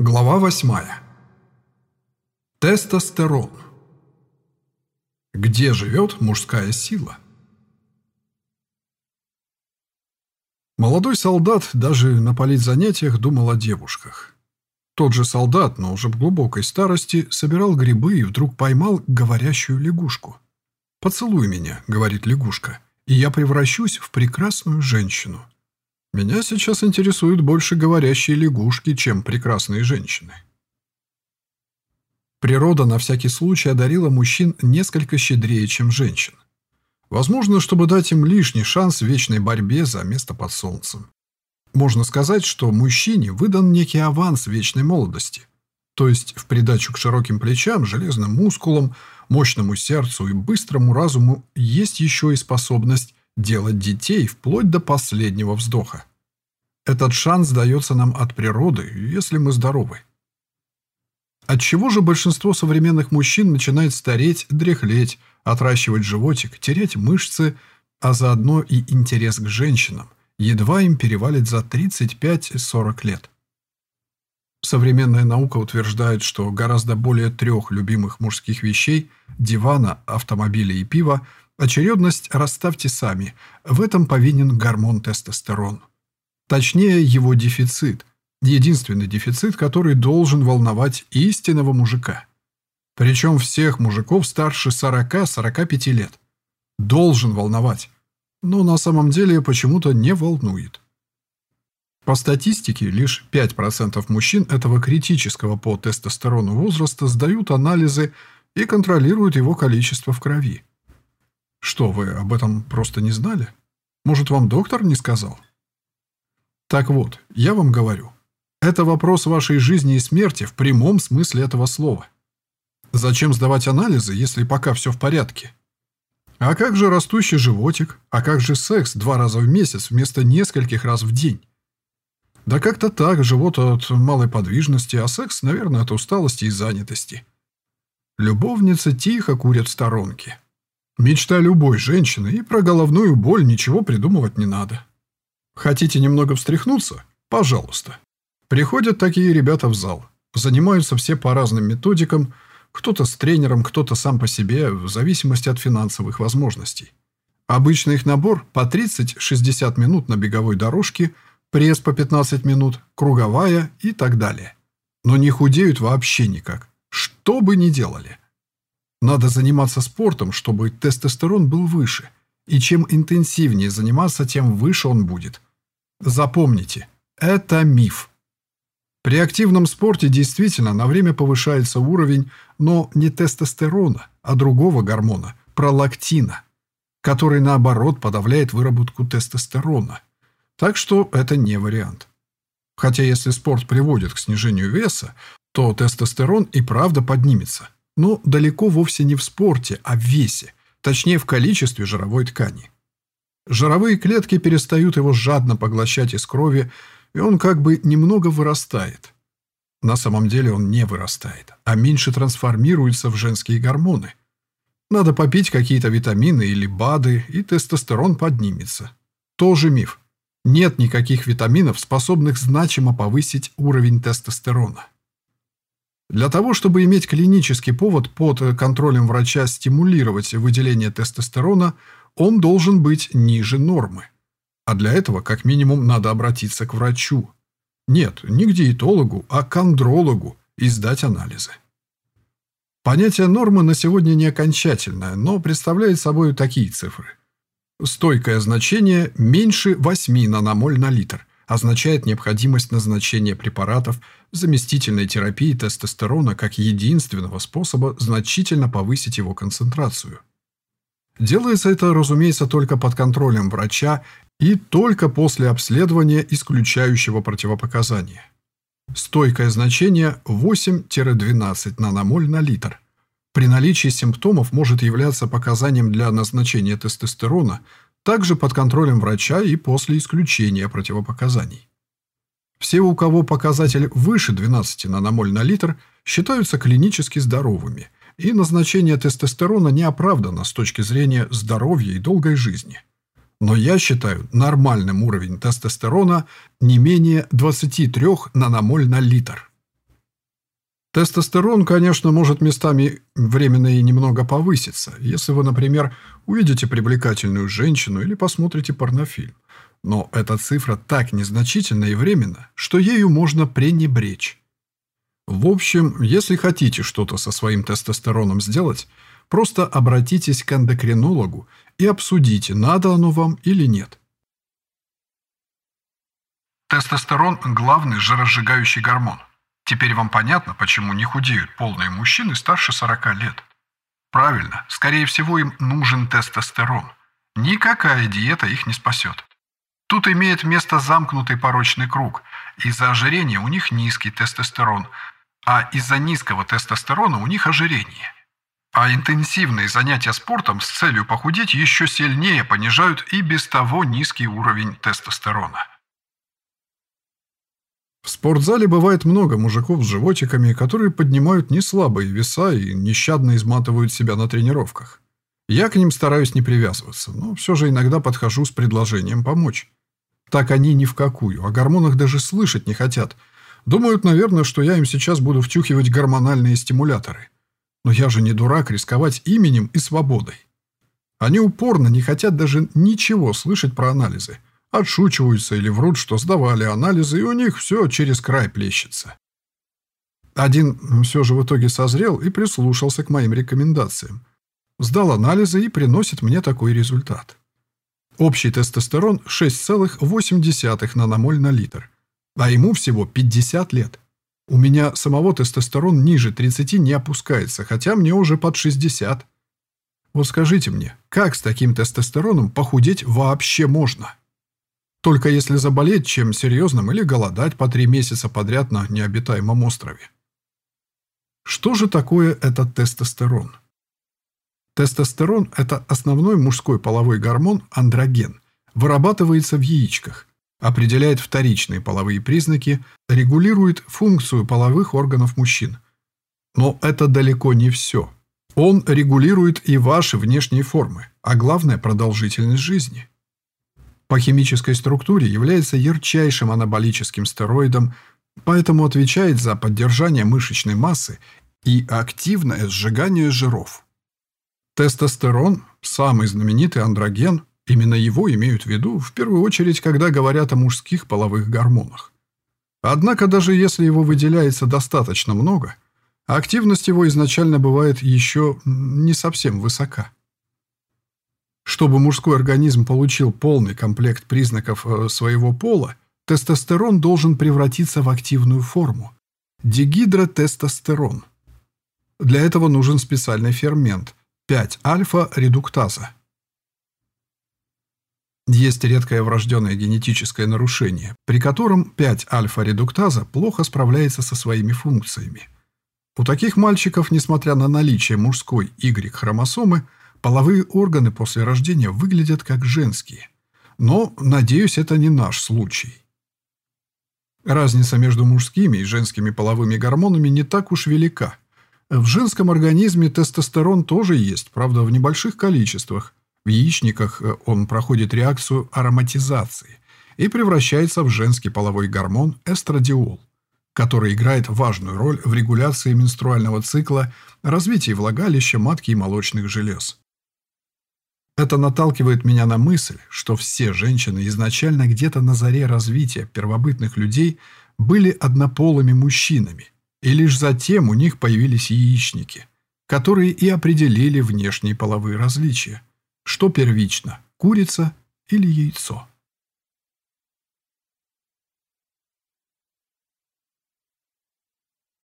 Глава восьмая. Тестостерон. Где живет мужская сила? Молодой солдат даже на политзанятиях думал о девушках. Тот же солдат, но уже в глубокой старости, собирал грибы и вдруг поймал говорящую лягушку. «Поцелуй меня», — говорит лягушка, — «и я превращусь в прекрасную женщину». Меня сейчас интересуют больше говорящие лягушки, чем прекрасные женщины. Природа на всякий случай одарила мужчин несколько щедрее, чем женщин. Возможно, чтобы дать им лишний шанс в вечной борьбе за место под солнцем. Можно сказать, что мужчине выдан некий аванс вечной молодости. То есть в придачу к широким плечам, железным мускулам, мощному сердцу и быстрому разуму есть еще и способность делать детей вплоть до последнего вздоха. Этот шанс дается нам от природы, если мы здоровы. Отчего же большинство современных мужчин начинает стареть, дряхлеть, отращивать животик, терять мышцы, а заодно и интерес к женщинам, едва им перевалит за 35-40 лет? Современная наука утверждает, что гораздо более трех любимых мужских вещей – дивана, автомобиля и пива – очередность расставьте сами. В этом повинен гормон тестостерон. Точнее, его дефицит. Единственный дефицит, который должен волновать истинного мужика. Причем всех мужиков старше 40-45 лет. Должен волновать. Но на самом деле почему-то не волнует. По статистике, лишь 5% мужчин этого критического по тестостерону возраста сдают анализы и контролируют его количество в крови. Что, вы об этом просто не знали? Может, вам доктор не сказал? Так вот, я вам говорю, это вопрос вашей жизни и смерти в прямом смысле этого слова. Зачем сдавать анализы, если пока все в порядке? А как же растущий животик? А как же секс два раза в месяц вместо нескольких раз в день? Да как-то так, живот от малой подвижности, а секс, наверное, от усталости и занятости. Любовницы тихо курят в сторонке. Мечта любой женщины, и про головную боль ничего придумывать не надо. Хотите немного встряхнуться? Пожалуйста. Приходят такие ребята в зал. Занимаются все по разным методикам. Кто-то с тренером, кто-то сам по себе, в зависимости от финансовых возможностей. Обычно их набор по 30-60 минут на беговой дорожке, пресс по 15 минут, круговая и так далее. Но не худеют вообще никак. Что бы ни делали. Надо заниматься спортом, чтобы тестостерон был выше. И чем интенсивнее заниматься, тем выше он будет – Запомните, это миф. При активном спорте действительно на время повышается уровень, но не тестостерона, а другого гормона – пролактина, который, наоборот, подавляет выработку тестостерона. Так что это не вариант. Хотя если спорт приводит к снижению веса, то тестостерон и правда поднимется. Но далеко вовсе не в спорте, а в весе, точнее в количестве жировой ткани. Жировые клетки перестают его жадно поглощать из крови, и он как бы немного вырастает. На самом деле он не вырастает, а меньше трансформируется в женские гормоны. Надо попить какие-то витамины или БАДы, и тестостерон поднимется. Тоже миф. Нет никаких витаминов, способных значимо повысить уровень тестостерона. Для того, чтобы иметь клинический повод под контролем врача стимулировать выделение тестостерона – он должен быть ниже нормы. А для этого, как минимум, надо обратиться к врачу. Нет, не к диетологу, а к андрологу и сдать анализы. Понятие нормы на сегодня не окончательное, но представляет собой такие цифры. Стойкое значение меньше 8 наномоль на литр означает необходимость назначения препаратов заместительной терапии тестостерона как единственного способа значительно повысить его концентрацию. Делается это, разумеется, только под контролем врача и только после обследования исключающего противопоказания. Стойкое значение 8-12 наномоль на литр. При наличии симптомов может являться показанием для назначения тестостерона, также под контролем врача и после исключения противопоказаний. Все, у кого показатель выше 12 наномоль на литр, считаются клинически здоровыми – и назначение тестостерона не оправдано с точки зрения здоровья и долгой жизни. Но я считаю нормальным уровень тестостерона не менее 23 наномоль на литр. Тестостерон, конечно, может местами временно и немного повыситься, если вы, например, увидите привлекательную женщину или посмотрите порнофильм. Но эта цифра так незначительна и временна, что ею можно пренебречь. В общем, если хотите что-то со своим тестостероном сделать, просто обратитесь к эндокринологу и обсудите, надо оно вам или нет. Тестостерон – главный жиросжигающий гормон. Теперь вам понятно, почему не худеют полные мужчины старше 40 лет. Правильно, скорее всего им нужен тестостерон. Никакая диета их не спасет. Тут имеет место замкнутый порочный круг. Из-за ожирения у них низкий тестостерон, а из-за низкого тестостерона у них ожирение. А интенсивные занятия спортом с целью похудеть еще сильнее понижают и без того низкий уровень тестостерона. В спортзале бывает много мужиков с животиками, которые поднимают неслабые веса и нещадно изматывают себя на тренировках. Я к ним стараюсь не привязываться, но все же иногда подхожу с предложением помочь. Так они ни в какую, о гормонах даже слышать не хотят. Думают, наверное, что я им сейчас буду втюхивать гормональные стимуляторы. Но я же не дурак рисковать именем и свободой. Они упорно не хотят даже ничего слышать про анализы – Отшучиваются или врут, что сдавали анализы, и у них все через край плещется. Один все же в итоге созрел и прислушался к моим рекомендациям. Сдал анализы и приносит мне такой результат. Общий тестостерон 6,8 наномоль на литр, а ему всего 50 лет. У меня самого тестостерон ниже 30 не опускается, хотя мне уже под 60. Вот скажите мне, как с таким тестостероном похудеть вообще можно? Только если заболеть чем серьезным или голодать по три месяца подряд на необитаемом острове. Что же такое этот тестостерон? Тестостерон – это основной мужской половой гормон андроген, вырабатывается в яичках, определяет вторичные половые признаки, регулирует функцию половых органов мужчин. Но это далеко не все. Он регулирует и ваши внешние формы, а главное – продолжительность жизни по химической структуре является ярчайшим анаболическим стероидом, поэтому отвечает за поддержание мышечной массы и активное сжигание жиров. Тестостерон – самый знаменитый андроген, именно его имеют в виду в первую очередь, когда говорят о мужских половых гормонах. Однако даже если его выделяется достаточно много, активность его изначально бывает еще не совсем высока. Чтобы мужской организм получил полный комплект признаков э, своего пола, тестостерон должен превратиться в активную форму – дегидротестостерон. Для этого нужен специальный фермент – 5-альфа-редуктаза. Есть редкое врожденное генетическое нарушение, при котором 5-альфа-редуктаза плохо справляется со своими функциями. У таких мальчиков, несмотря на наличие мужской Y-хромосомы, Половые органы после рождения выглядят как женские. Но, надеюсь, это не наш случай. Разница между мужскими и женскими половыми гормонами не так уж велика. В женском организме тестостерон тоже есть, правда, в небольших количествах. В яичниках э, он проходит реакцию ароматизации и превращается в женский половой гормон эстрадиол, который играет важную роль в регуляции менструального цикла, развитии влагалища, матки и молочных желез. Это наталкивает меня на мысль, что все женщины изначально где-то на заре развития первобытных людей были однополыми мужчинами, и лишь затем у них появились яичники, которые и определили внешние половые различия. Что первично – курица или яйцо?